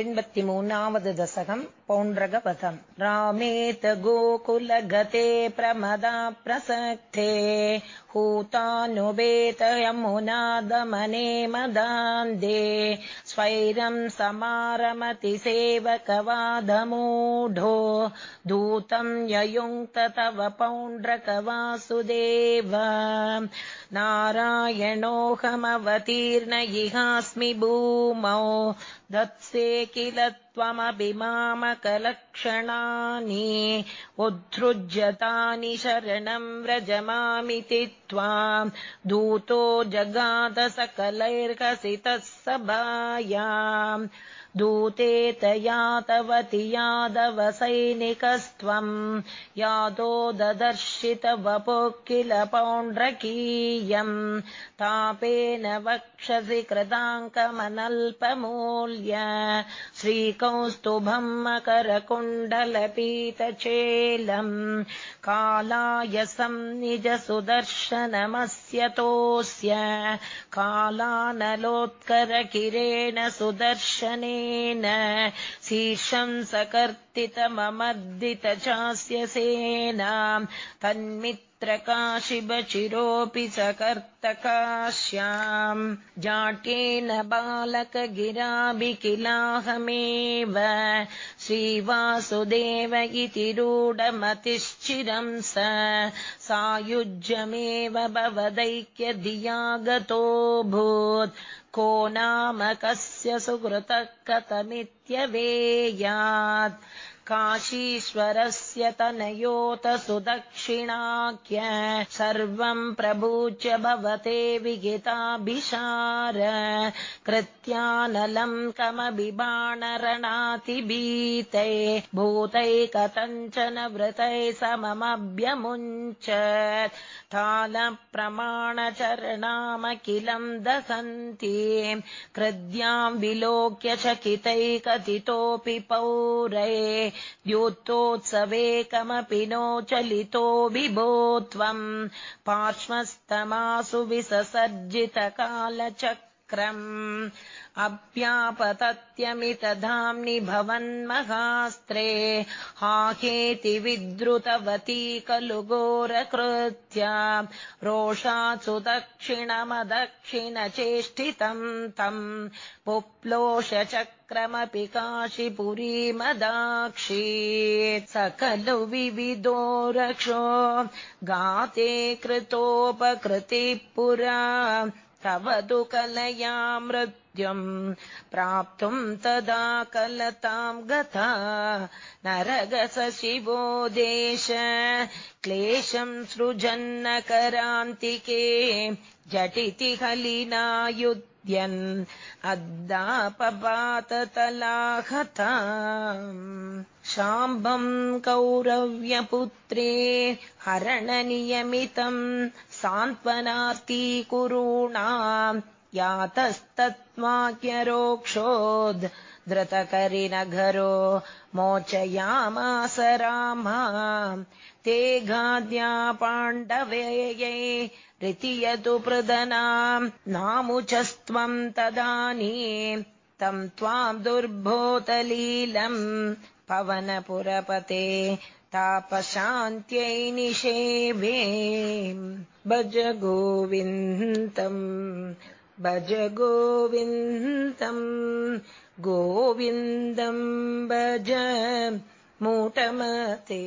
एण्पतिमूनावद् दशकम् पौण्ड्रगपथम् रामेत गोकुलगते प्रमदा प्रसक्ते हूतानुबेत यमुनादमने मदान्दे स्वैरम् समारमति सेवकवादमूढो दूतम् ययुङ्क्त तव पौण्ड्रकवासुदेव नारायणोऽहमवतीर्ण इहास्मि भूमौ। दत्से किल त्वमपि मामकलक्षणानि उद्धृज्यतानि शरणम् व्रजमामिति त्वाम्। दूतो जगादसकलैर्हसितः सभायाम् दूते तयातवति यादव सैनिकस्त्वम् यादो ददर्शित वपु किल पौण्ड्रकीयम् तापेन वक्षसि कृताङ्कमनल्पमूल्य। श्रीकौस्तुभम् मकरकुण्डलपीतचेलम् कालायसम् निज सुदर्शनमस्यतोऽस्य कालानलोत्करकिरेण शीर्षम् सकर्तितममर्दित चास्य सेना तन्मित्रकाशिबचिरोऽपि सकर्तकाश्याम्। जाट्येन बालकगिराभिकिलाहमेव श्रीवासुदेव इति रूढमतिश्चिरम् स। सायुज्यमेव भवदैक्यधियागतोऽभूत्। को नाम कस्य सुकृतः कथमित्यवेयात् काशीश्वरस्य तनयोत सुदक्षिणाख्य सर्वम् प्रभूच्य भवते विहिताभिषार कृत्यानलम् कमभिबाणरणातिभीते भूतैकथञ्चन वृतै सममभ्यमुञ्च। तालप्रमाणचरणामखिलम् दहन्ति। कृद्याम् विलोक्य चकितैकथितोऽपि पौरे द्योतोत्सवेकमपि नो चलितो विभो त्वम् पार्श्वस्तमासु विससर्जितकालचक्रम् अप्यापतत्यमितधाम्नि भवन्महास्त्रे हाहेति विद्रुतवती खलु घोरकृत्या। रोषात्सु दक्षिणमदक्षिणचेष्टितम् तम् पुप्लोषचक्रमपि काशीपुरीमदाक्षी। स खलु विविधो रक्षो गाते कृतोपकृतिः पुरा तव तु कलया मृत्युम् प्राप्तुम् तदा कलताम् गता नरगस शिवो देश क्लेशम् सृजन्नकरान्तिके झटिति हलिनायुध्यन् अद्दापपाततलाहता शाम्बम् कौरव्यपुत्रे हरणनियमितम् सान्त्वनार्ती कुरूणाम् यातस्तत्त्वाक्यरोक्षोद् धृतकरिनघरो मोचयामास रामा। ते गाद्या पाण्डवेये ऋतियतु पृदनाम् नामुचस्त्वम् तदानी तम् त्वाम् दुर्भोतलीलम् पवनपुरपते तापशान्त्यै निषेवे भज गोविन्दम् भज गोविन्दम् गोविन्दम् भज मूटमते